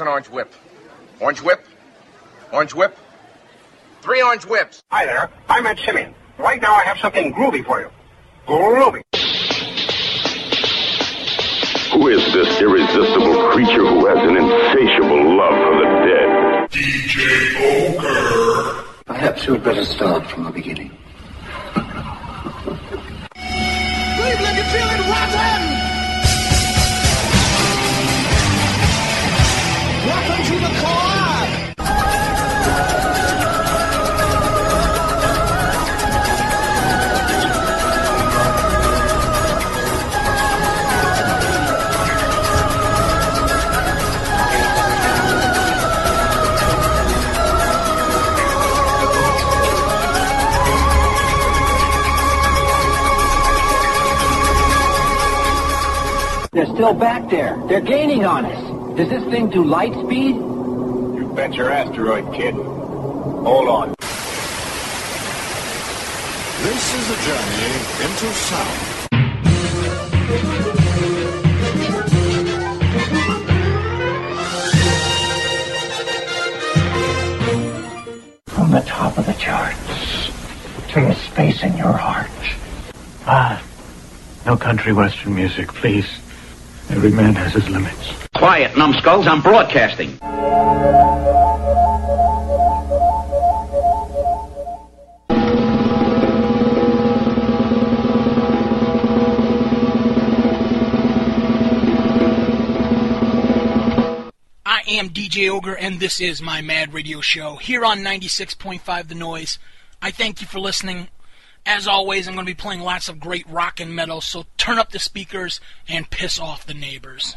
host. An orange whip? Orange whip? Orange whip? Three orange whips. Hi there. I'm Ed Simeon. Right now I have something groovy for you. Groovy. Who is this irresistible creature who has an insatiable love for the dead? DJ Ogre. Perhaps you had better start from the beginning. Cleveland, you feeling rotten? They're still back there. They're gaining on us. Does this thing do light speed? You bet your asteroid, kid. Hold on. This is a journey into sound. From the top of the charts to the space in your heart. Ah, no country western music, please. Every man has his limits. Quiet, numbskulls. I'm broadcasting. I am DJ Ogre, and this is my Mad Radio Show here on 96.5 The Noise. I thank you for listening. As always, I'm going to be playing lots of great rock and metal, so turn up the speakers and piss off the neighbors.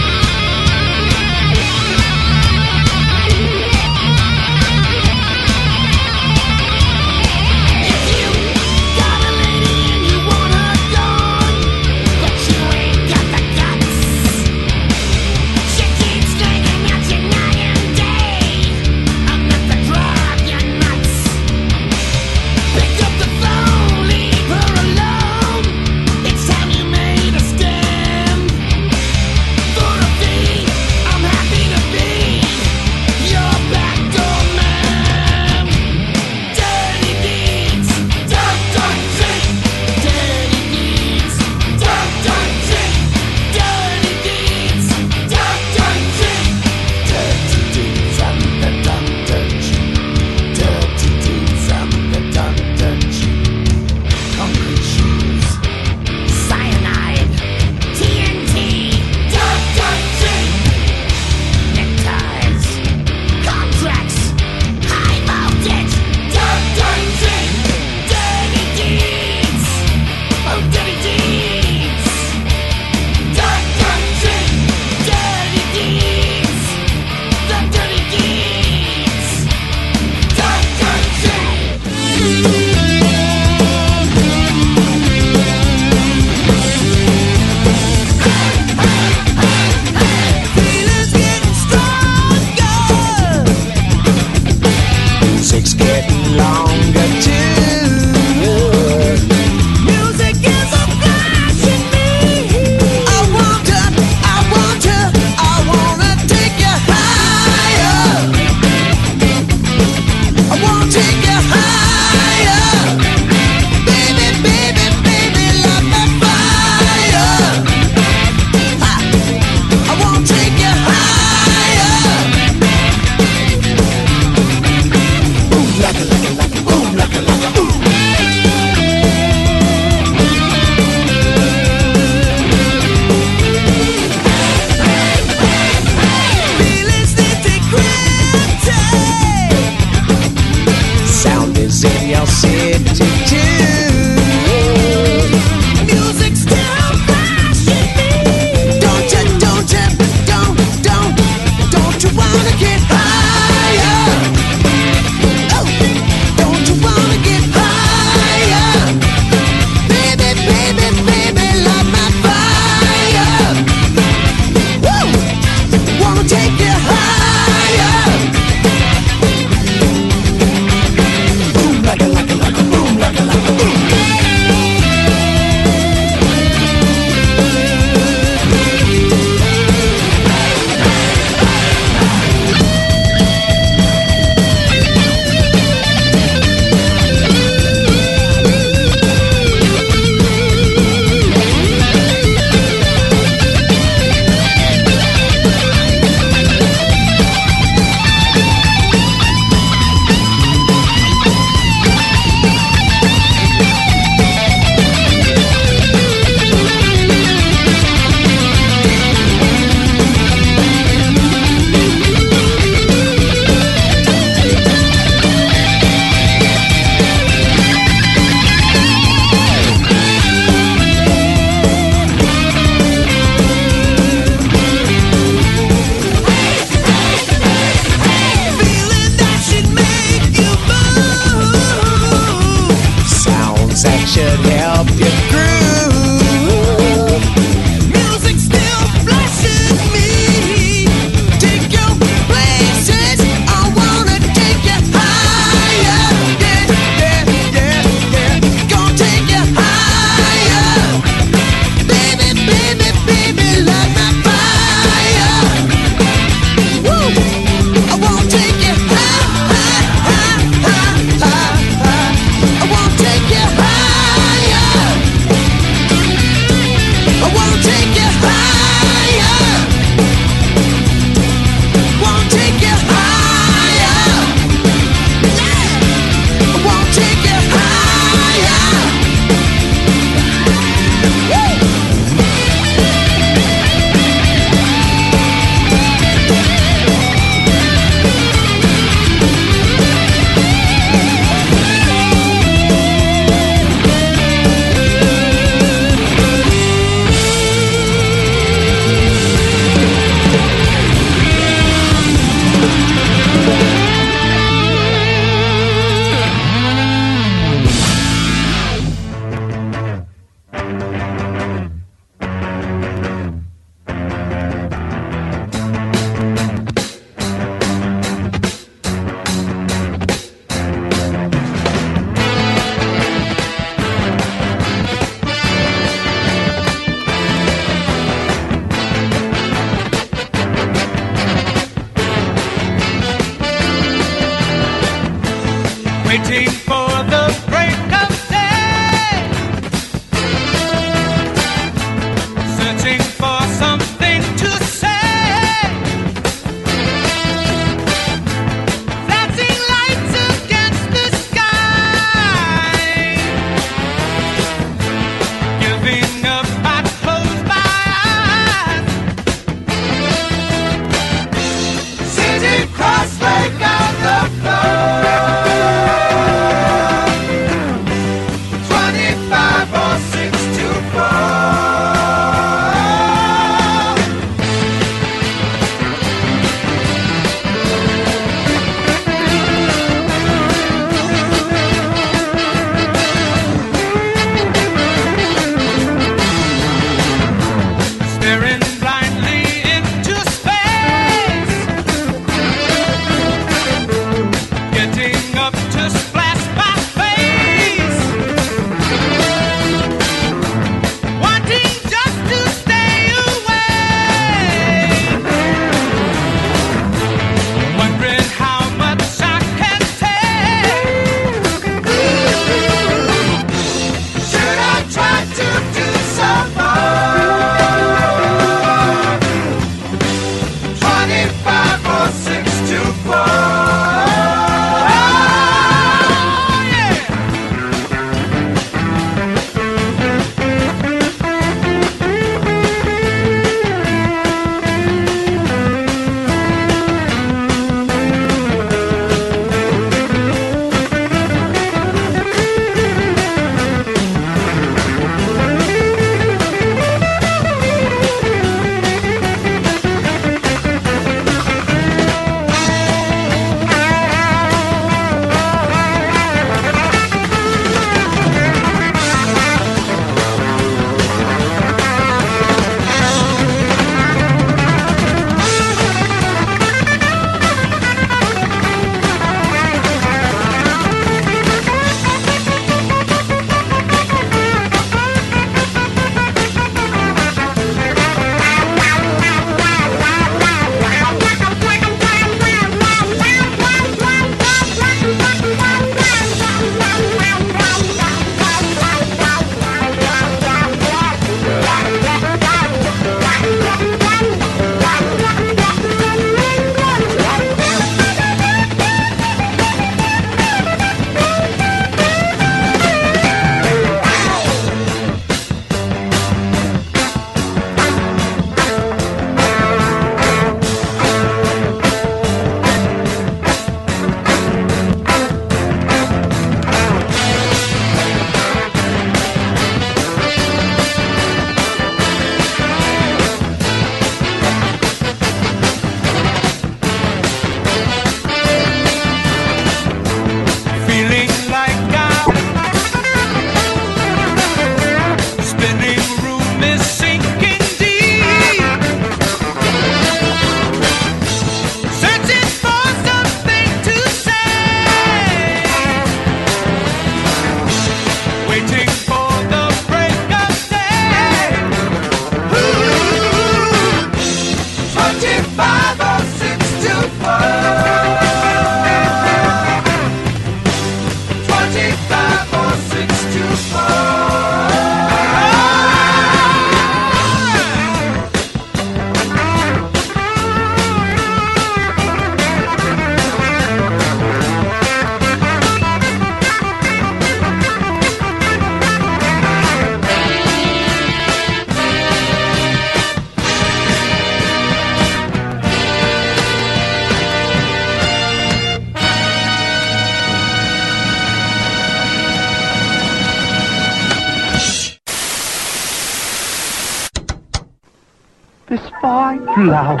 This fine flower.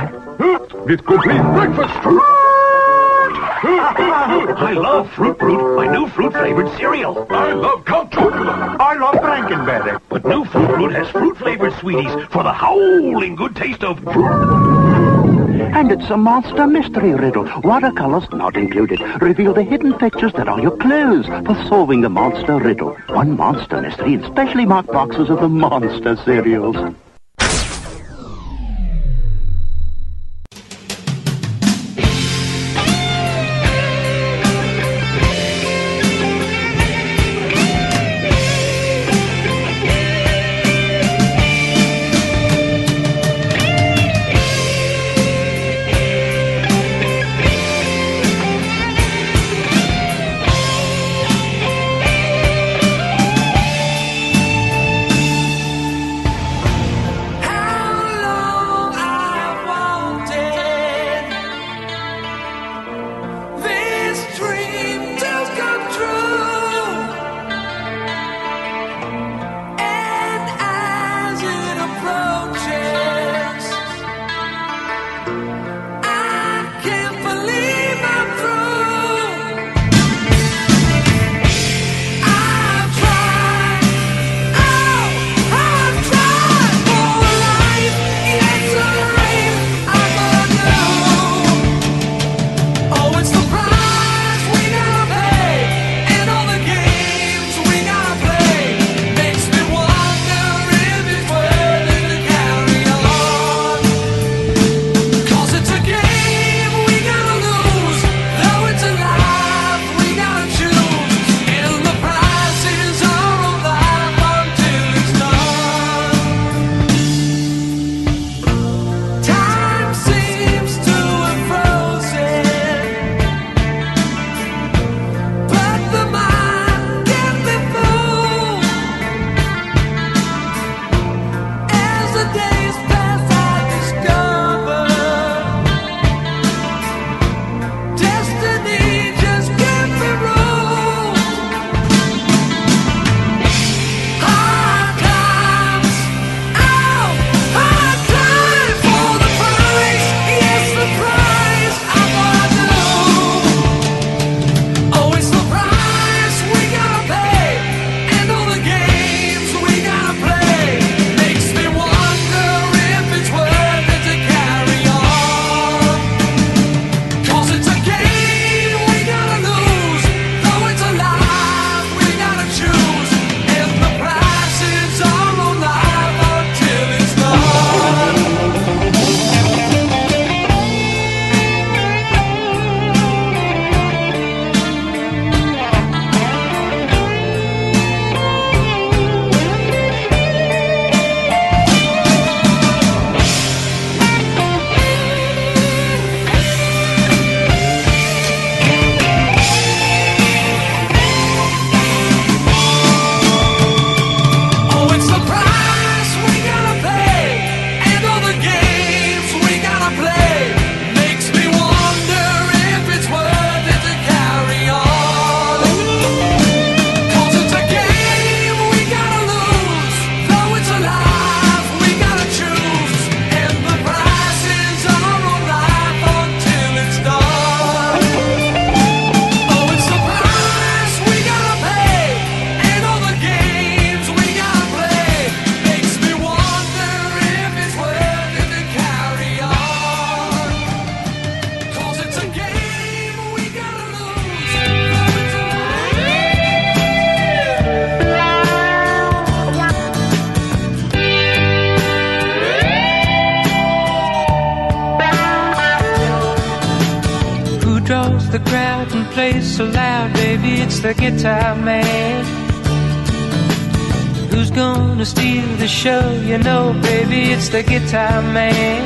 It could be breakfast. I love Fruit Brute, my new fruit-flavored cereal. I love Count Chocula. I love Frankenberry. But new Fruit Brute has fruit-flavored sweeties for the howling good taste of fruit. And it's a monster mystery riddle. Watercolors not included. Reveal the hidden pictures that are your clues for solving the monster riddle. One monster mystery in specially marked boxes of the monster cereals. Guitar man. Who's gonna steal the show? You know, baby, it's the guitar man.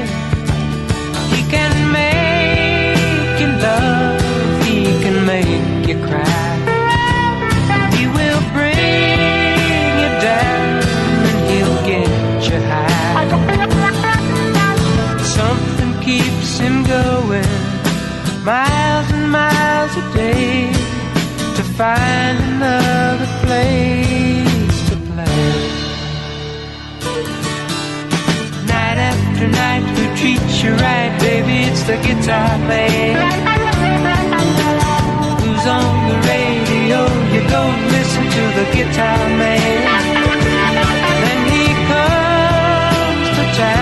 He can make you love, he can make you cry. He will bring you down and he'll get you high. Something keeps him going miles find another place to play. Night after night, who treats you right, baby? It's the guitar man. Who's on the radio? You go listen to the guitar man. Then he comes to town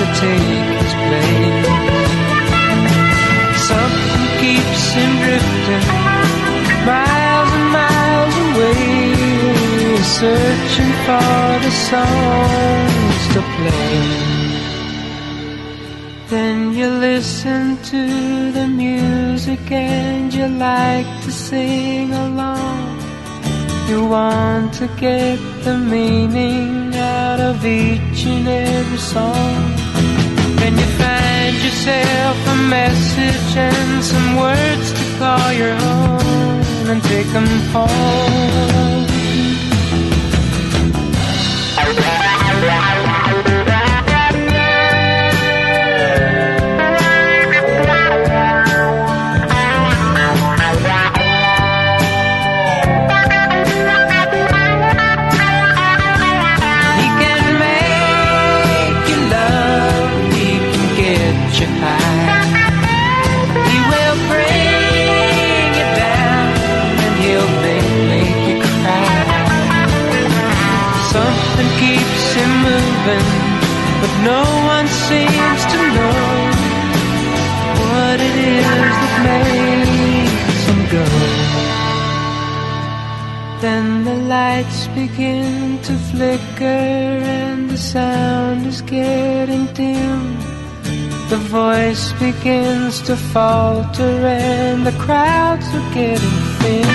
to take his place. Something keeps him drifting miles and miles away, searching for the songs to play. Then you listen to the music and you like to sing along. You want to get the meaning out of each and every song. Yourself a message and some words to call your own and take them home. Him but no one seems to know what it is that makes him go. Then the lights begin to flicker and the sound is getting dim. The voice begins to falter and the crowds are getting thin.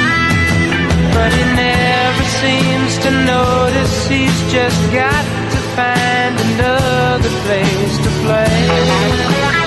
But he never seems to notice he's just got find another place to play.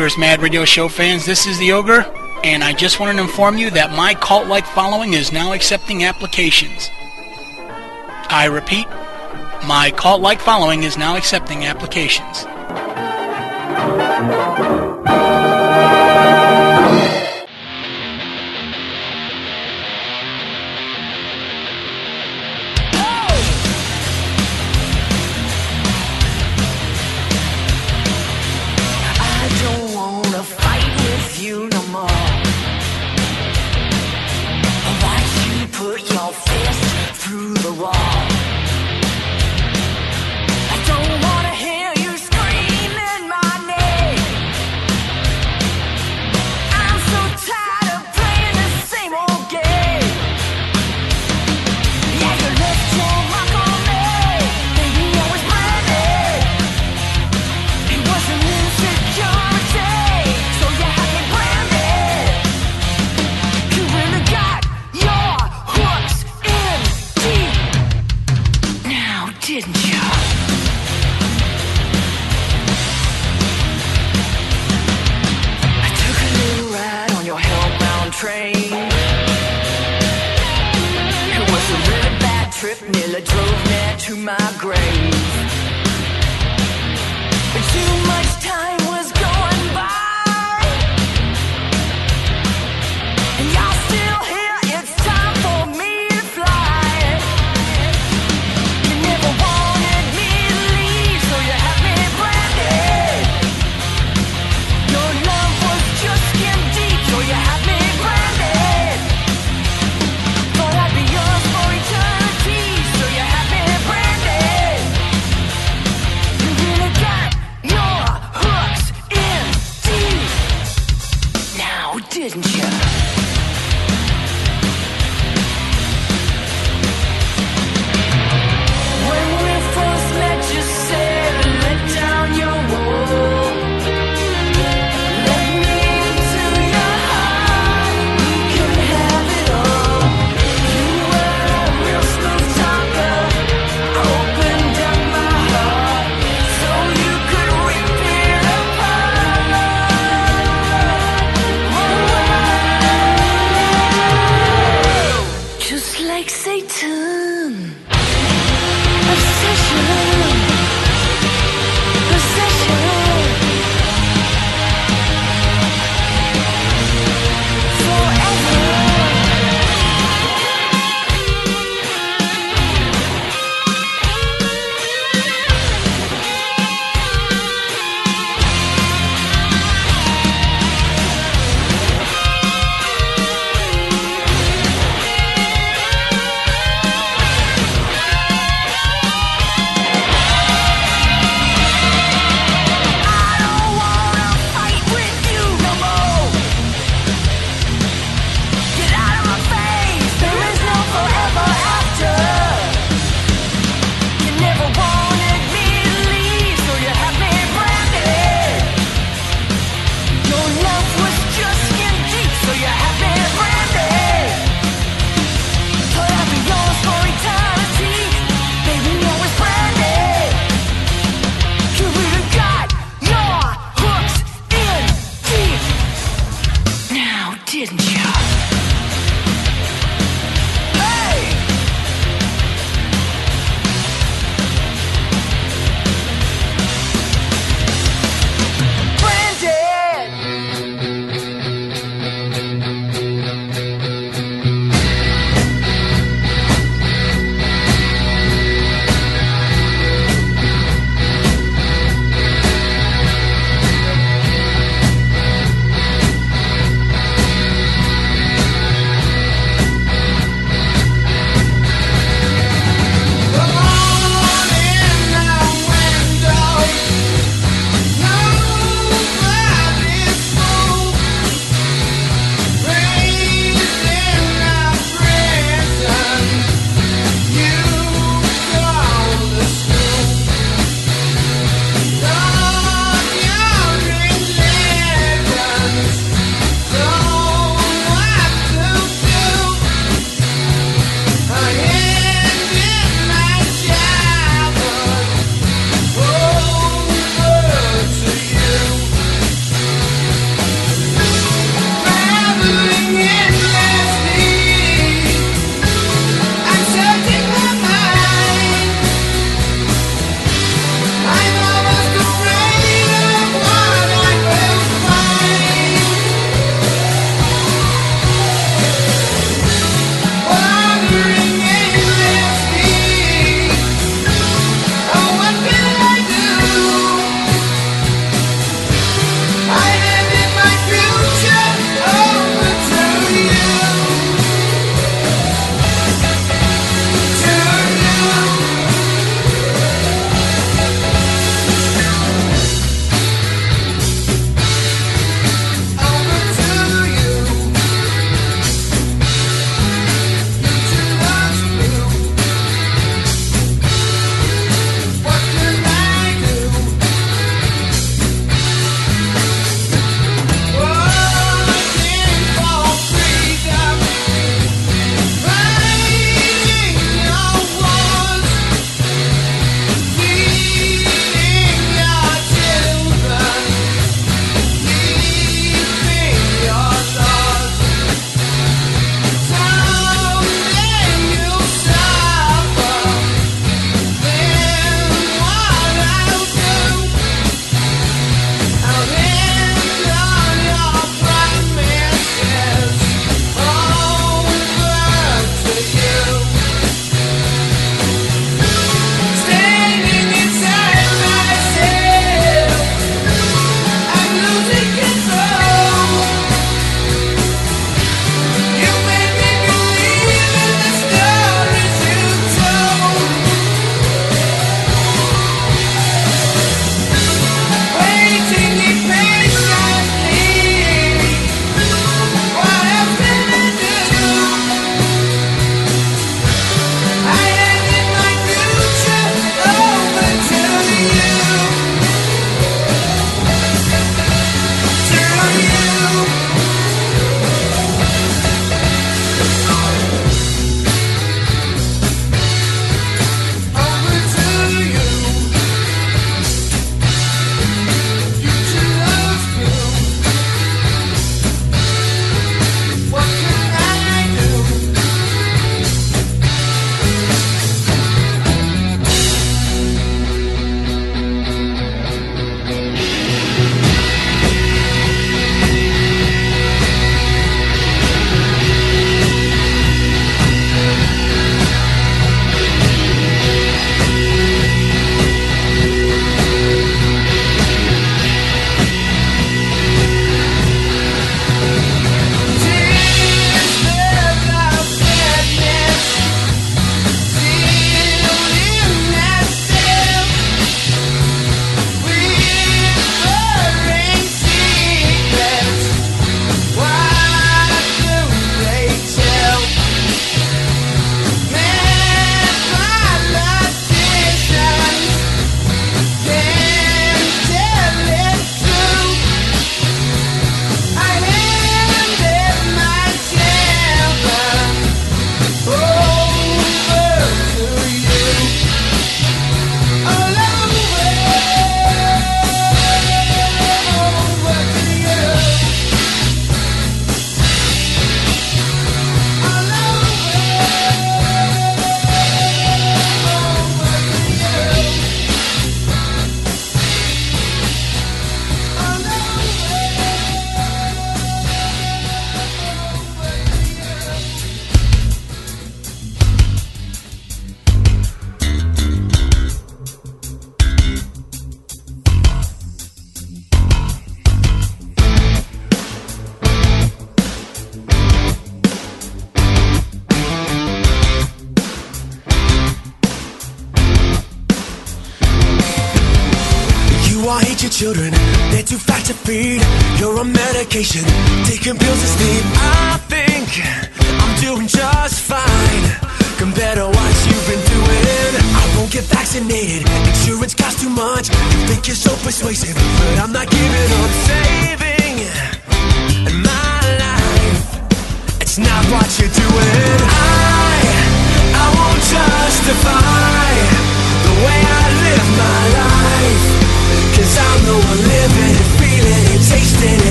Ogre's Mad Radio Show fans, this is the Ogre, and I just wanted to inform you that my cult like following is now accepting applications. I repeat, my cult like following is now accepting applications.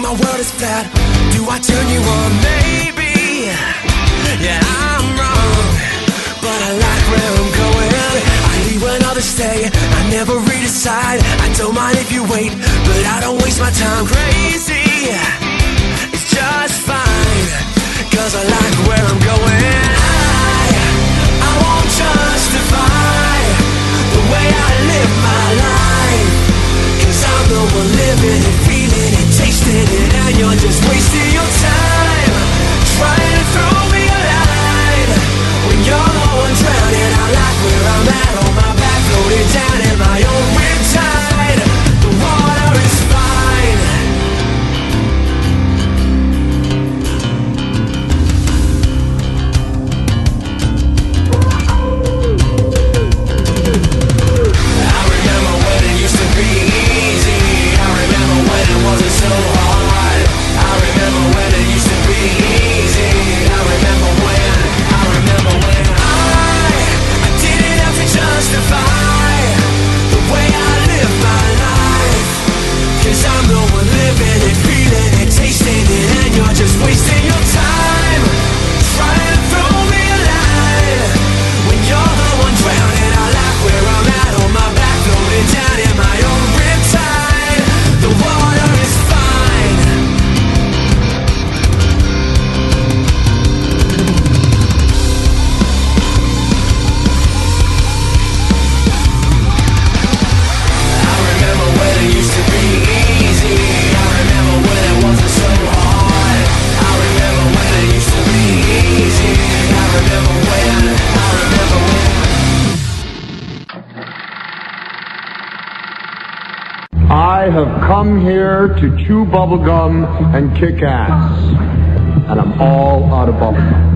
think my world is flat? Do I turn you on? Maybe. Yeah, I'm wrong, but I like where I'm going. I leave when others stay. I never redecide. I don't mind if you wait, but I don't waste my time. Crazy, it's just fine. Cause I like where I'm going. I, I won't justify the way I live my life. Cause I'm the one living sitting out, you're just wasting your time Trying to throw me a line When you're the one drowning, I like where I'm at. On my back, floating down in my own to chew bubblegum and kick ass. And I'm all out of bubblegum.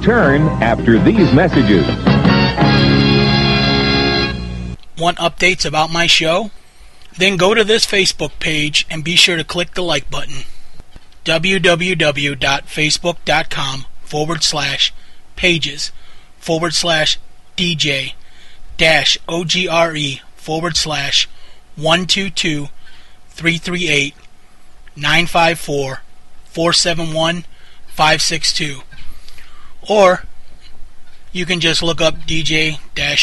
Return after these messages. Want updates about my show? Then go to this Facebook page and be sure to click the like button. www.facebook.com forward slash pages forward slash DJ dash OGRE forward slash 122 338 954 471 562. Or you can just look up DJ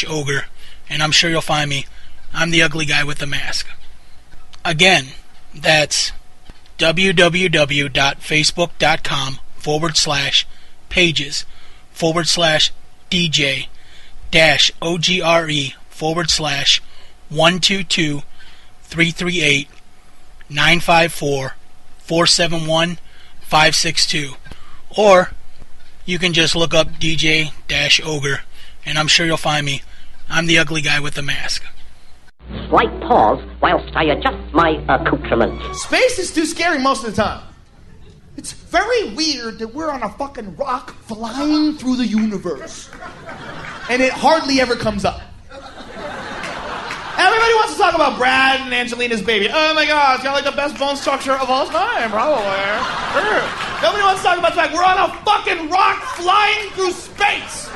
Ogre, and I'm sure you'll find me. I'm the ugly guy with the mask. Again, that's www.facebook.com forward slash pages forward slash DJ dash OGRE forward slash 122 338 954 471 562. Or you can just look up DJ Dash Ogre, and I'm sure you'll find me. I'm the ugly guy with the mask. Slight pause whilst I adjust my accoutrement. Space is too scary most of the time. It's very weird that we're on a fucking rock flying through the universe. And it hardly ever comes up. Everybody wants to talk about Brad and Angelina's baby. Oh my god, it's got like the best bone structure of all time, probably. Nobody wants to talk about the fact we're on a fucking rock flying through space.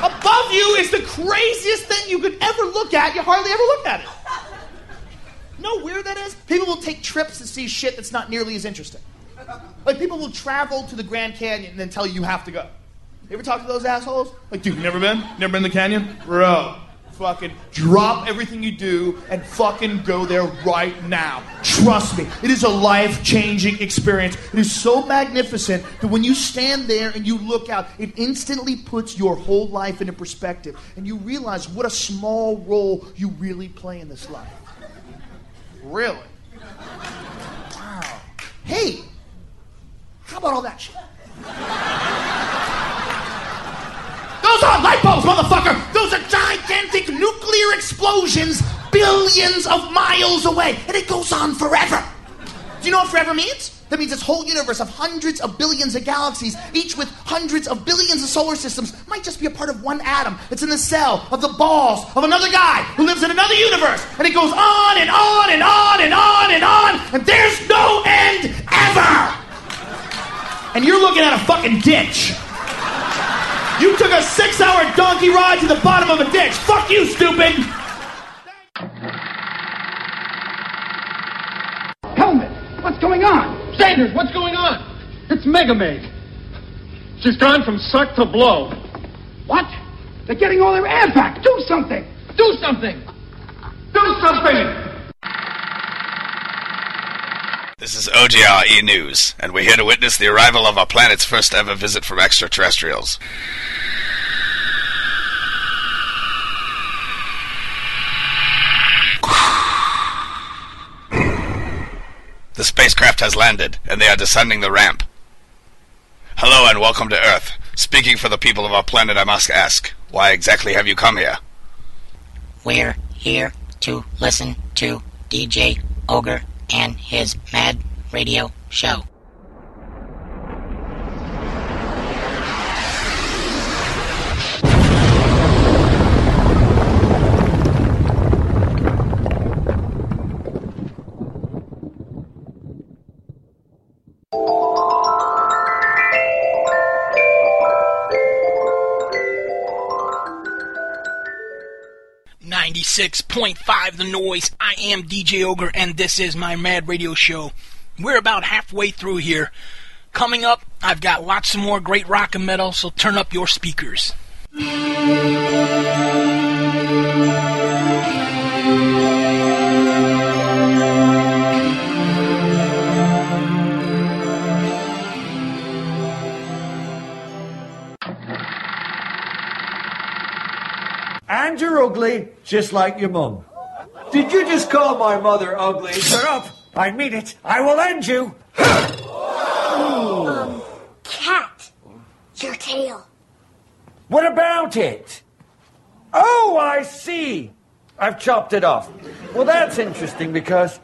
Above you is the craziest thing you could ever look at. You hardly ever look at it. Know weird that is? People will take trips to see shit that's not nearly as interesting. Like people will travel to the Grand Canyon and then tell you you have to go. You ever talk to those assholes? Like, dude, never been? Never been to the canyon? Bro, fucking drop everything you do and fucking go there right now. Trust me, it is a life changing experience. It is so magnificent that when you stand there and you look out, it instantly puts your whole life into perspective and you realize what a small role you really play in this life. Really? Wow. Hey, how about all that shit? Those aren't light bulbs, motherfucker! Those are gigantic nuclear explosions billions of miles away, and it goes on forever. Do you know what forever means? That means this whole universe of hundreds of billions of galaxies, each with hundreds of billions of solar systems, might just be a part of one atom that's in the cell of the balls of another guy who lives in another universe. And it goes on and on and on and on and on, and there's no end ever! And you're looking at a fucking ditch. You took a six hour donkey ride to the bottom of a ditch. Fuck you, stupid! Helmet, what's going on? Sandurz, what's going on? It's Mega Maid. She's gone from suck to blow. What? They're getting all their air back. Do something. Do something. Do something. This is OGRE News, and we're here to witness the arrival of our planet's first ever visit from extraterrestrials. The spacecraft has landed, and they are descending the ramp. Hello and welcome to Earth. Speaking for the people of our planet, I must ask, why exactly have you come here? We're here to listen to DJ Ogre and his mad radio show. Ninety-six point five, the noise. I am DJ Ogre, and this is my Mad Radio Show. We're about halfway through here. Coming up, I've got lots of more great rock and metal, so turn up your speakers. You're ugly, just like your mum. Did you just call my mother ugly? Shut up! I mean it. I will end you. Um, cat. Your tail. What about it? Oh, I see. I've chopped it off. Well, that's interesting because.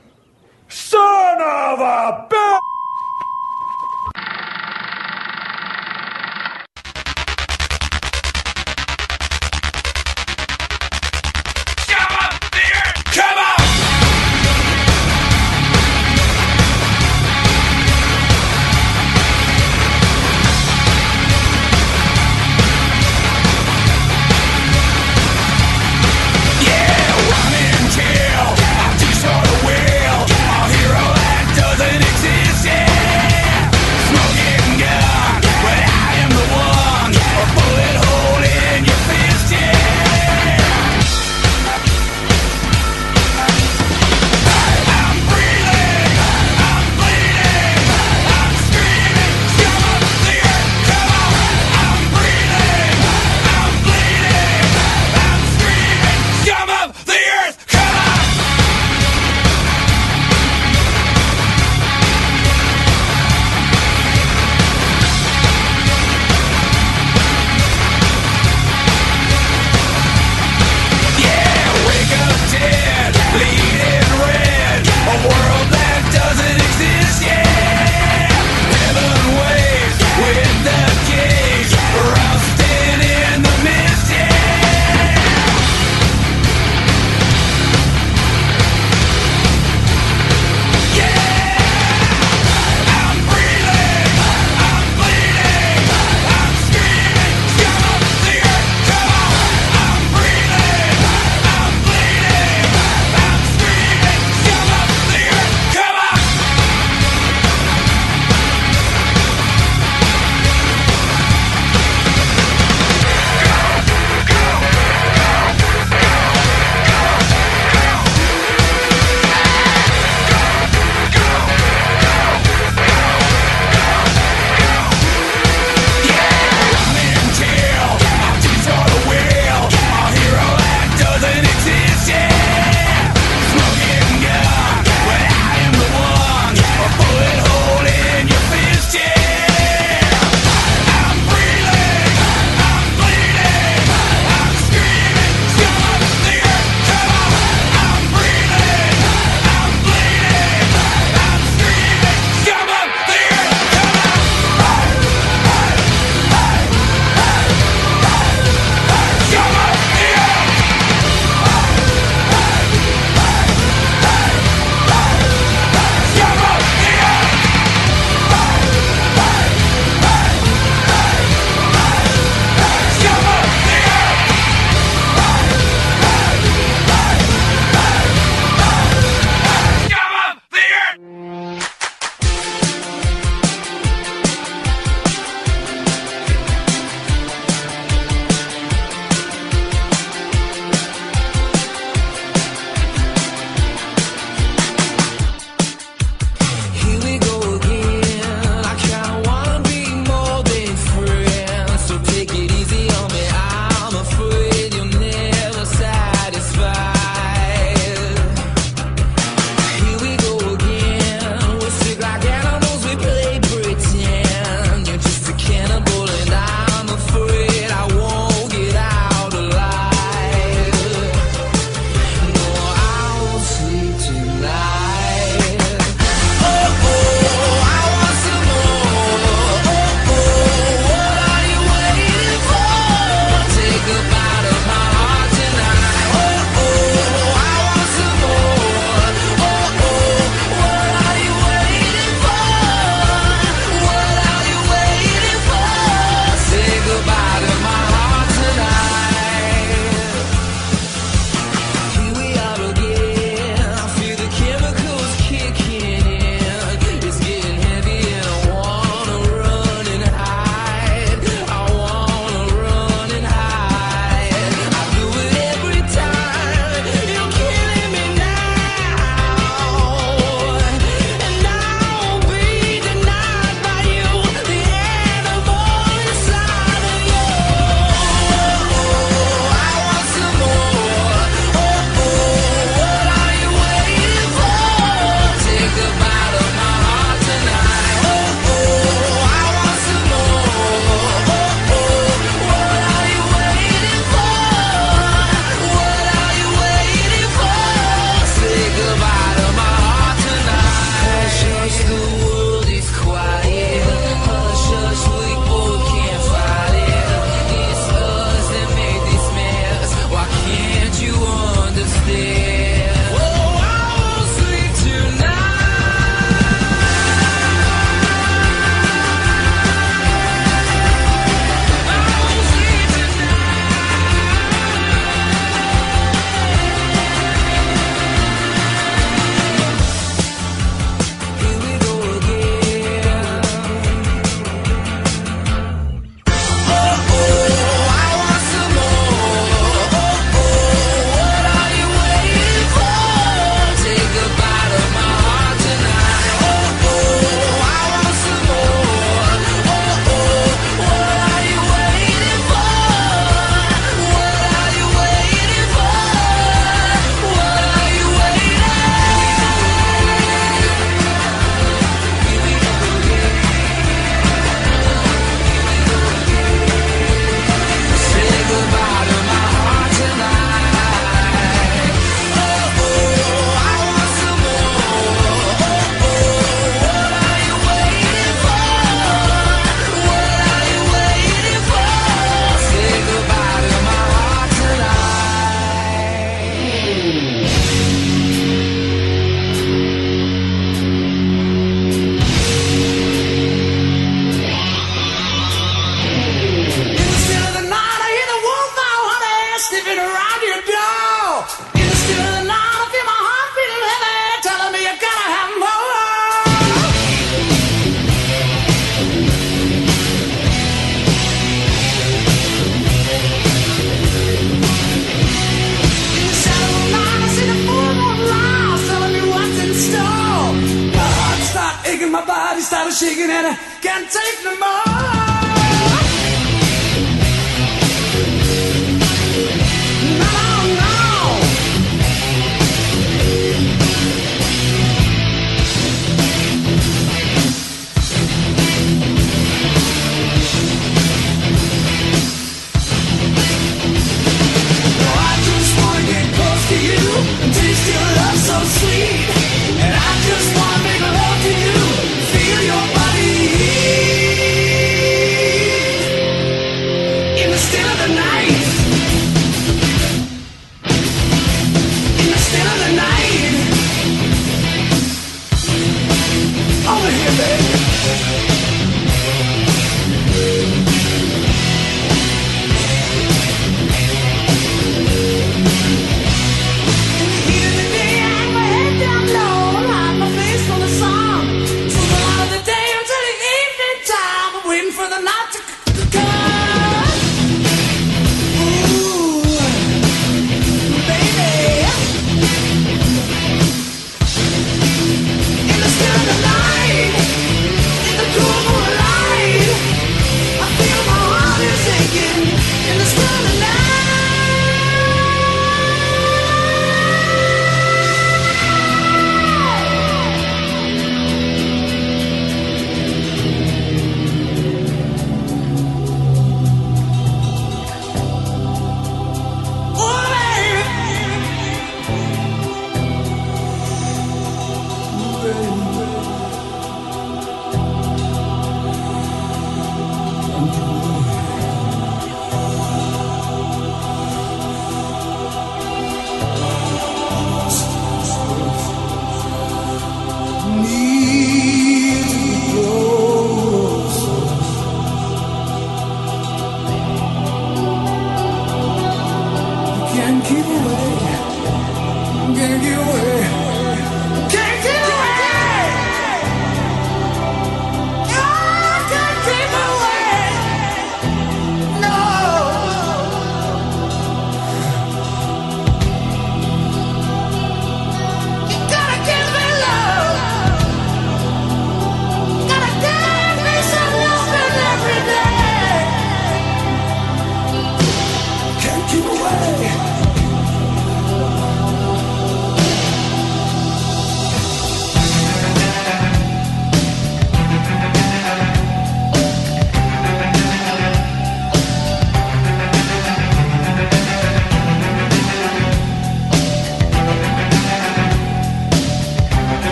Son of a bitch!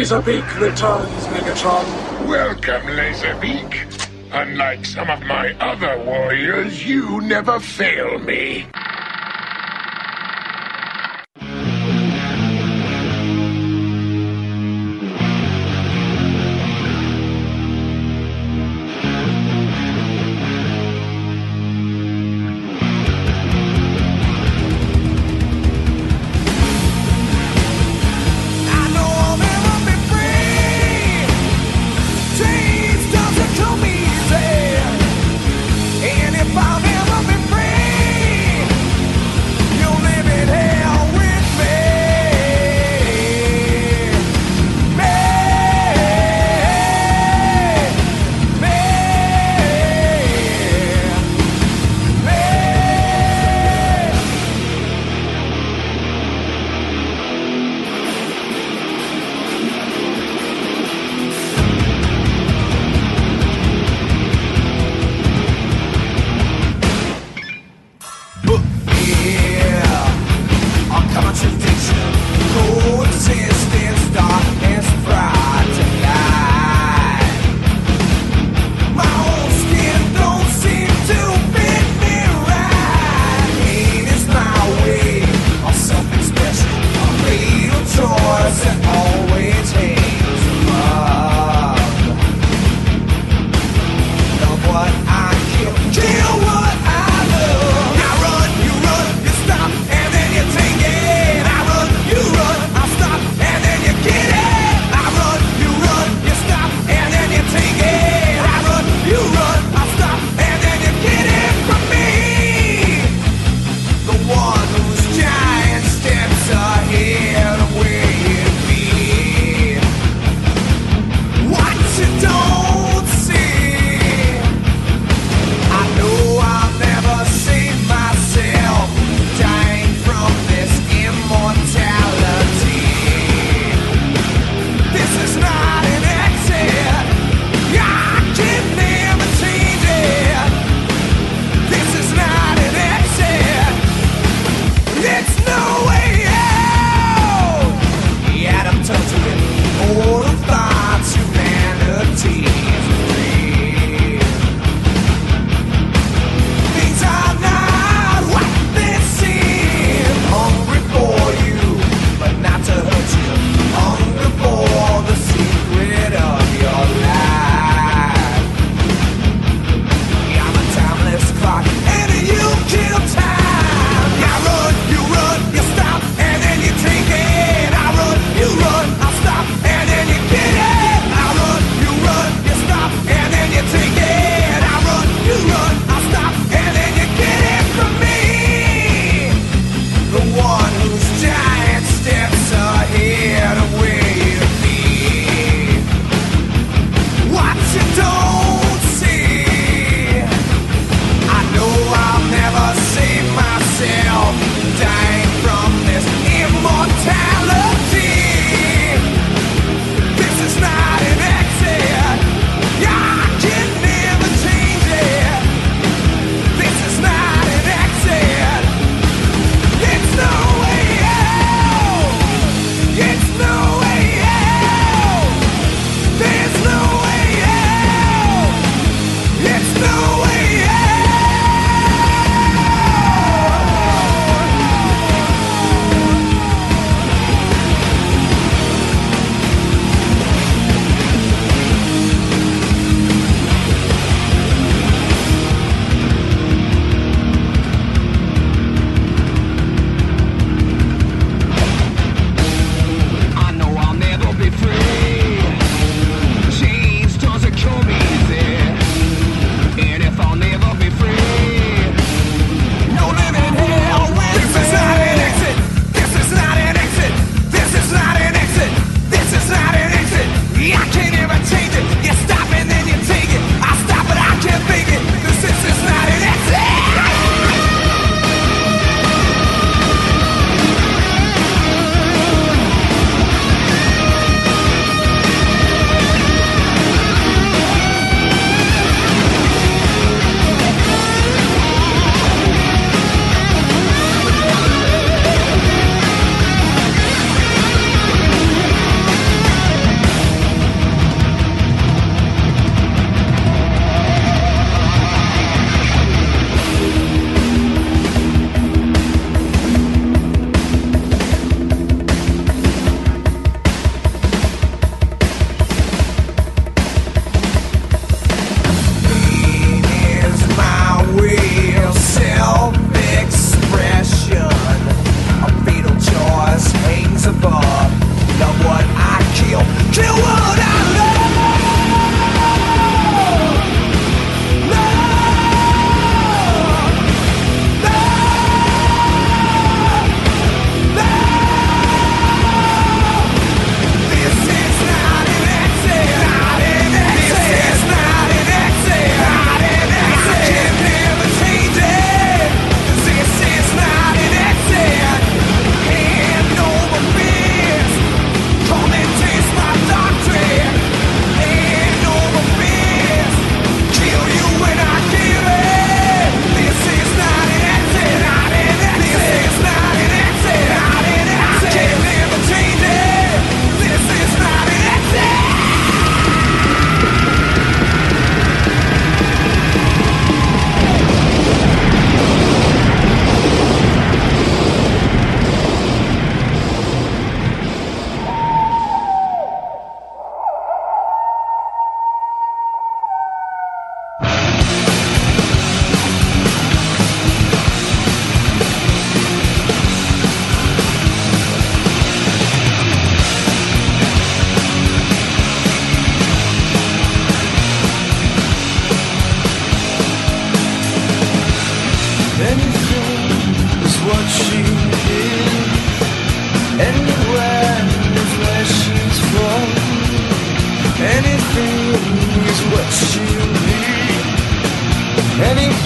Laserbeak returns, Megatron. Welcome, Laserbeak. Unlike some of my other warriors, you never fail me.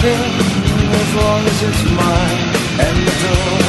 As long as it's mine. And the door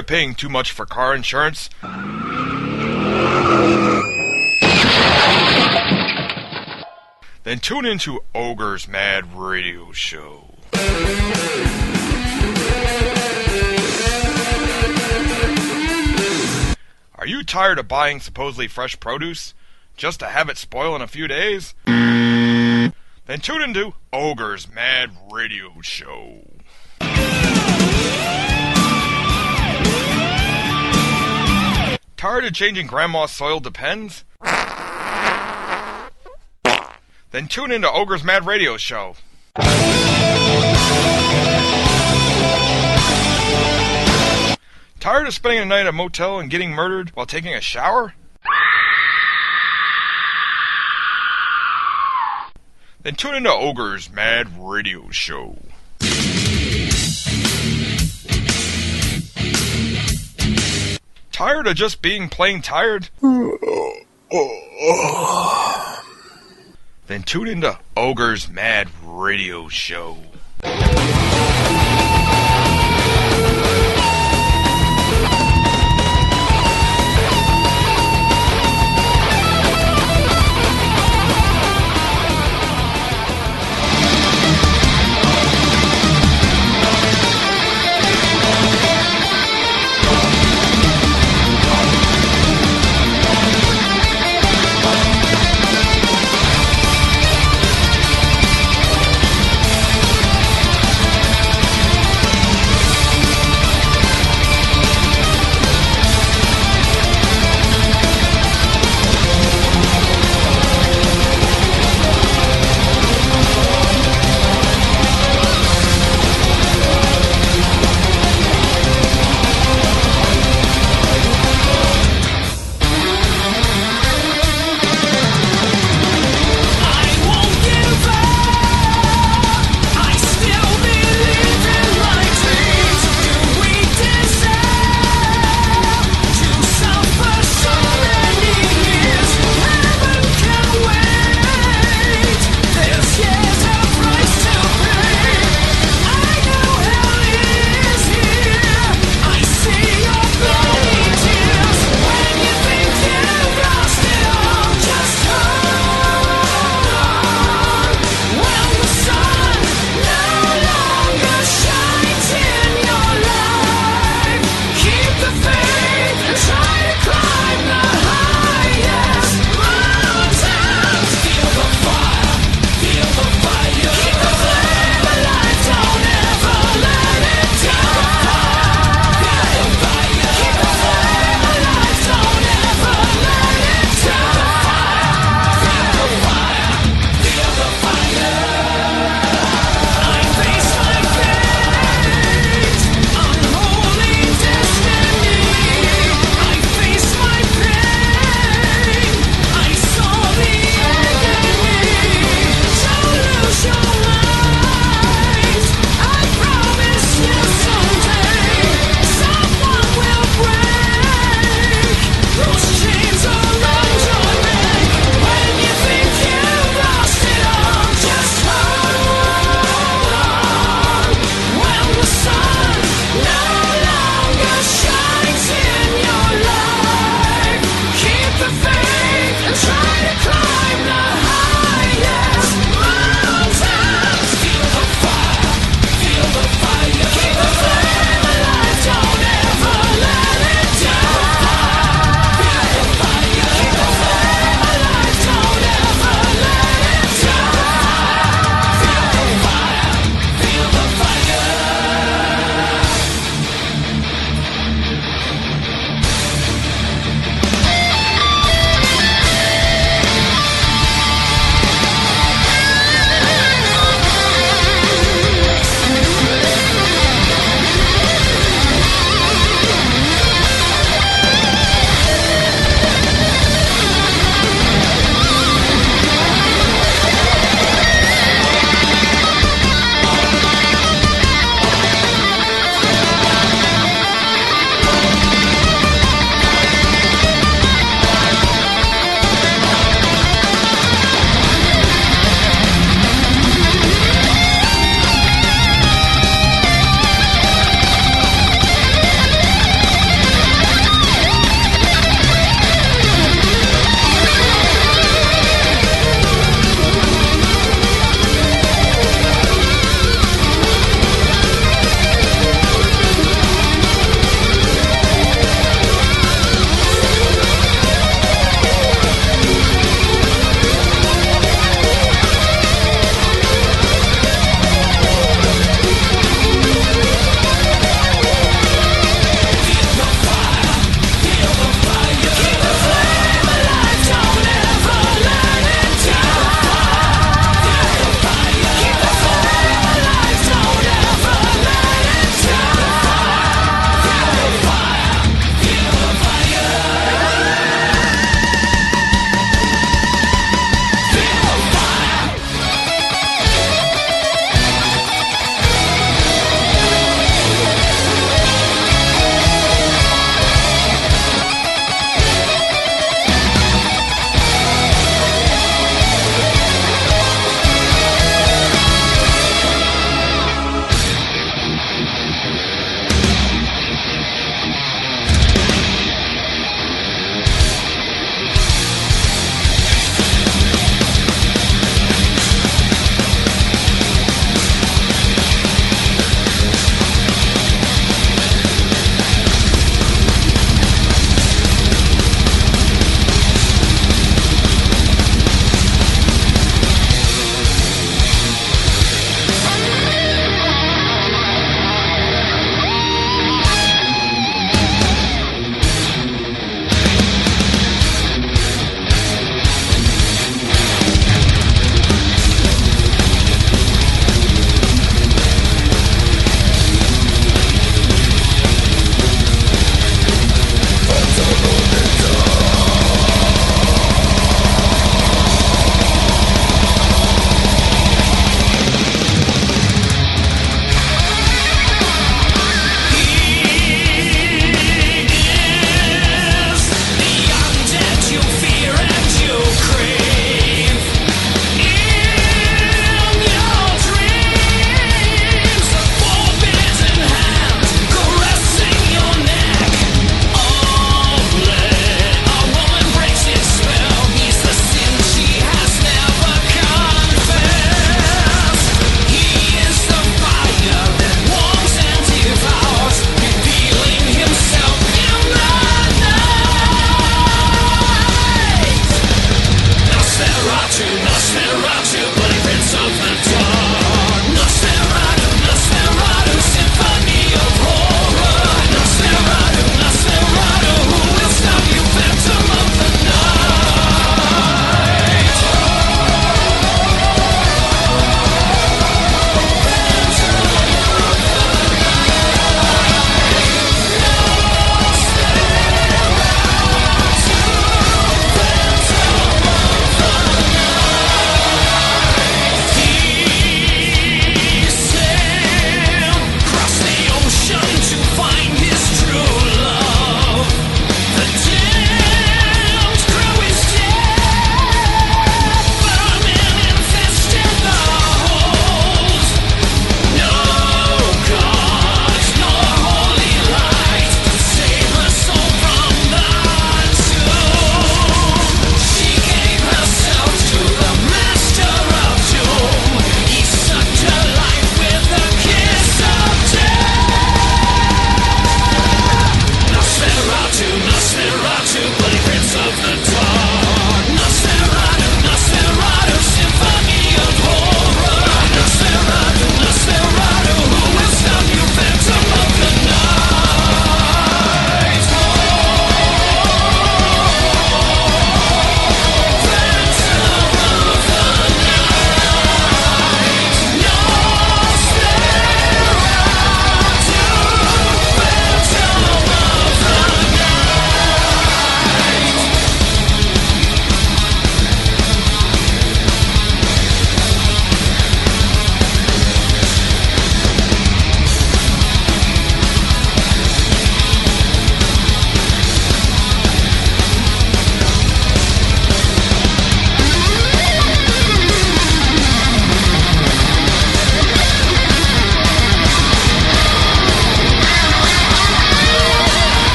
of paying too much for car insurance? Then tune into Ogre's Mad Radio Show. Are you tired of buying supposedly fresh produce just to have it spoil in a few days? Then tune into Ogre's Mad Radio Show. Tired of changing grandma's soil depends? Then tune into Ogre's Mad Radio Show. Tired of spending a night at a motel and getting murdered while taking a shower? Then tune into Ogre's Mad Radio Show. Tired of just being plain tired? Then tune into Ogre's Mad Radio Show.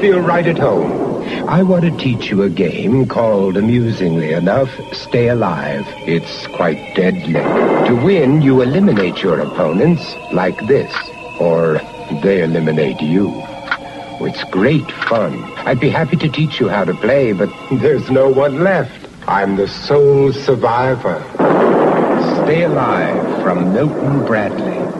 feel right at home. I want to teach you a game called, amusingly enough, Stay Alive. It's quite deadly. To win, you eliminate your opponents like this, or they eliminate you. It's great fun. I'd be happy to teach you how to play, but there's no one left. I'm the sole survivor. Stay Alive from Milton Bradley.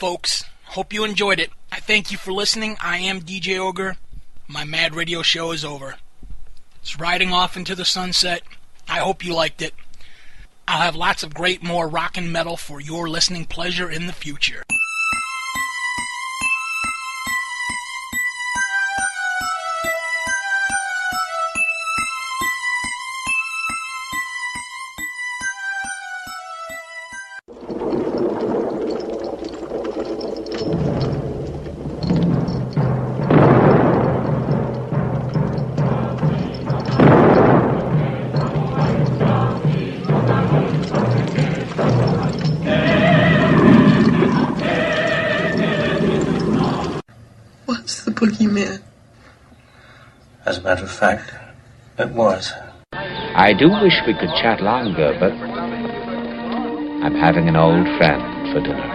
Folks. Hope you enjoyed it. I thank you for listening. I am DJ Ogre. My Mad Radio show is over. It's riding off into the sunset. I hope you liked it. I'll have lots of great more rock and metal for your listening pleasure in the future. Fact, it was. I do wish we could chat longer, but I'm having an old friend for dinner.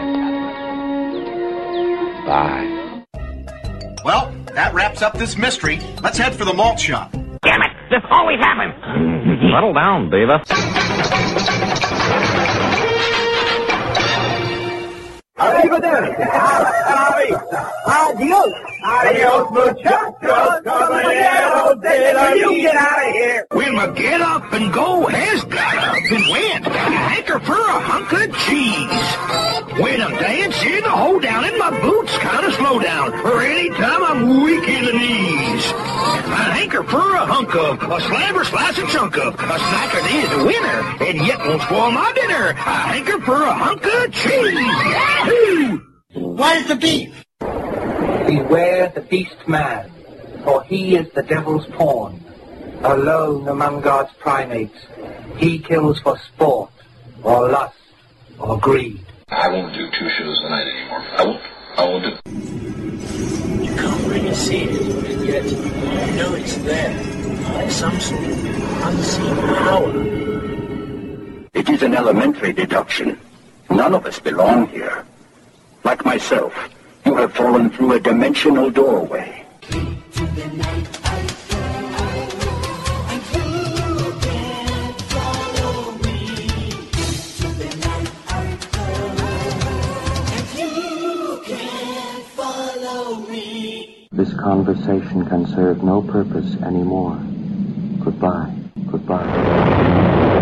Bye. Well, that wraps up this mystery. Let's head for the malt shop. Damn it! This always happens. Settle down, Beaver. Arrivederci. Adios. Muchachos. Caballeros de la You get out of here. Well, my get up and go has got up and went. Hanker for a hunk of cheese. When I'm dancing, the hold down in my boots kind of slow down. Or anytime I'm weak in the knees. I hanker for a hunk of, a slab or slice or chunk of, a snack that is a winner, and yet won't spoil my dinner. I hanker for a hunk of cheese. Yahoo! Where's the beef? Beware the beast man, for he is the devil's pawn. Alone among God's primates, he kills for sport, or lust, or greed. I won't do two shows a night anymore. I won't. I won't do. You can't really see it, and yet you know it's there. Like some sort of unseen power. It is an elementary deduction. None of us belong here. Like myself, you have fallen through a dimensional doorway. Conversation can serve no purpose anymore. Goodbye. Goodbye.